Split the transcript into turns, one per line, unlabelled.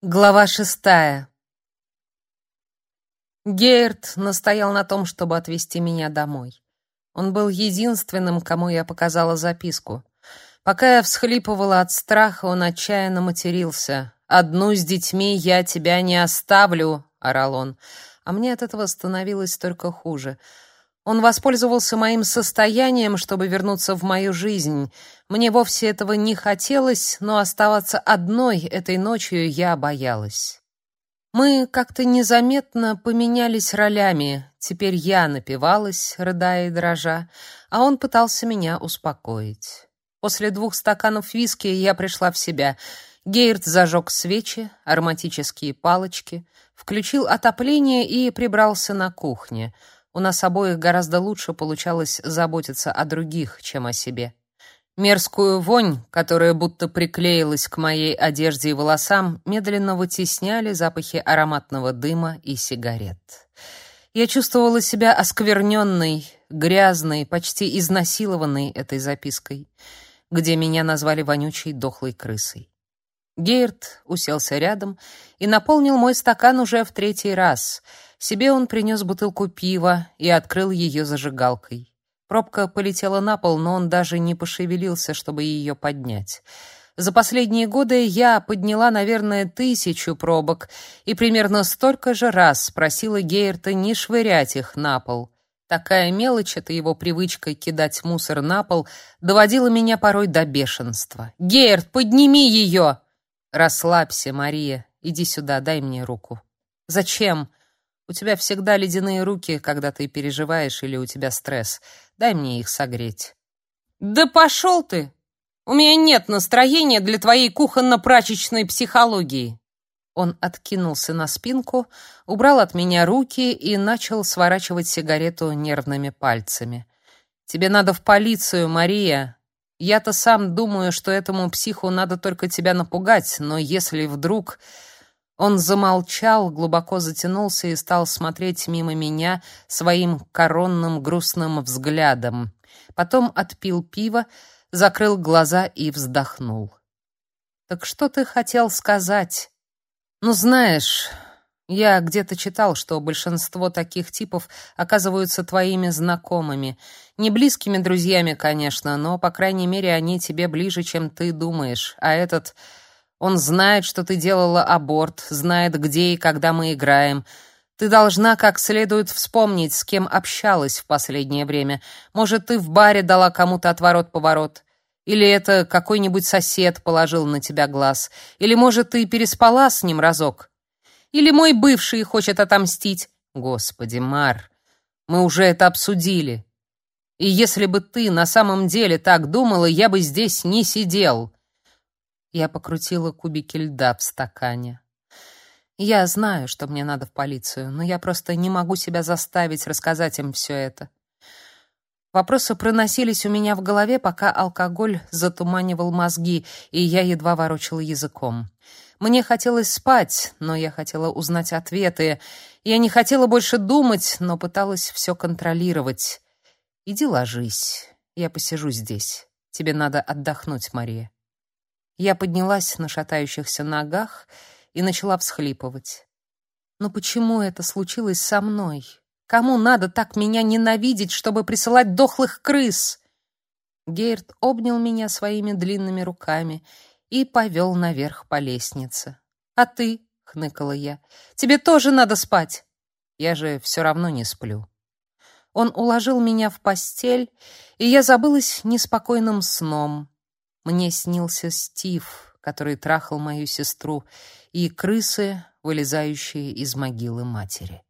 Глава шестая. Гейрт настоял на том, чтобы отвезти меня домой. Он был единственным, кому я показала записку. Пока я всхлипывала от страха, он отчаянно матерился. «Одну с детьми я тебя не оставлю», — орал он. А мне от этого становилось только хуже — он воспользовался моим состоянием, чтобы вернуться в мою жизнь. Мне вовсе этого не хотелось, но оставаться одной этой ночью я боялась. Мы как-то незаметно поменялись ролями. Теперь я напивалась, рыдая и дрожа, а он пытался меня успокоить. После двух стаканов виски я пришла в себя. Гейрт зажег свечи, ароматические палочки, включил отопление и прибрался на кухне — у нас обоих гораздо лучше получалось заботиться о других, чем о себе. Мерзкую вонь, которая будто приклеилась к моей одежде и волосам, медленно вытесняли запахи ароматного дыма и сигарет. Я чувствовала себя оскверненной, грязной, почти изнасилованной этой запиской, где меня назвали вонючей дохлой крысой. Гейрт уселся рядом и наполнил мой стакан уже в третий раз — себе он принес бутылку пива и открыл ее зажигалкой. Пробка полетела на пол, но он даже не пошевелился, чтобы ее поднять. За последние годы я подняла, наверное, тысячу пробок и примерно столько же раз просила Гейерта не швырять их на пол. Такая мелочь, это его привычка кидать мусор на пол, доводила меня порой до бешенства. «Гейерт, подними ее!» «Расслабься, Мария. Иди сюда, дай мне руку». «Зачем?» У тебя всегда ледяные руки, когда ты переживаешь или у тебя стресс. Дай мне их согреть. Да пошел ты! У меня нет настроения для твоей кухонно-прачечной психологии. Он откинулся на спинку, убрал от меня руки и начал сворачивать сигарету нервными пальцами. Тебе надо в полицию, Мария. Я-то сам думаю, что этому психу надо только тебя напугать, но если вдруг он замолчал, глубоко затянулся и стал смотреть мимо меня своим коронным грустным взглядом. Потом отпил пиво, закрыл глаза и вздохнул. Так что ты хотел сказать? Ну, знаешь, я где-то читал, что большинство таких типов оказываются твоими знакомыми. Не близкими друзьями, конечно, но, по крайней мере, они тебе ближе, чем ты думаешь. А этот он знает, что ты делала аборт, знает, где и когда мы играем. Ты должна как следует вспомнить, с кем общалась в последнее время. Может, ты в баре дала кому-то отворот-поворот. Или это какой-нибудь сосед положил на тебя глаз. Или, может, ты переспала с ним разок. Или мой бывший хочет отомстить. Господи, Мар, мы уже это обсудили. И если бы ты на самом деле так думала, я бы здесь не сидел. Я покрутила кубики льда в стакане. Я знаю, что мне надо в полицию, но я просто не могу себя заставить рассказать им все это. Вопросы проносились у меня в голове, пока алкоголь затуманивал мозги, и я едва ворочала языком. Мне хотелось спать, но я хотела узнать ответы. Я не хотела больше думать, но пыталась все контролировать. Иди ложись. Я посижу здесь. Тебе надо отдохнуть, Мария. Я поднялась на шатающихся ногах и начала всхлипывать. Но почему это случилось со мной? Кому надо так меня ненавидеть, чтобы присылать дохлых крыс? Гейрт обнял меня своими длинными руками и повел наверх по лестнице. А ты, хныкала я, тебе тоже надо спать. Я же все равно не сплю. Он уложил меня в постель, и я забылась неспокойным сном. Мне снился Стив, который трахал мою сестру, и крысы, вылезающие из могилы матери.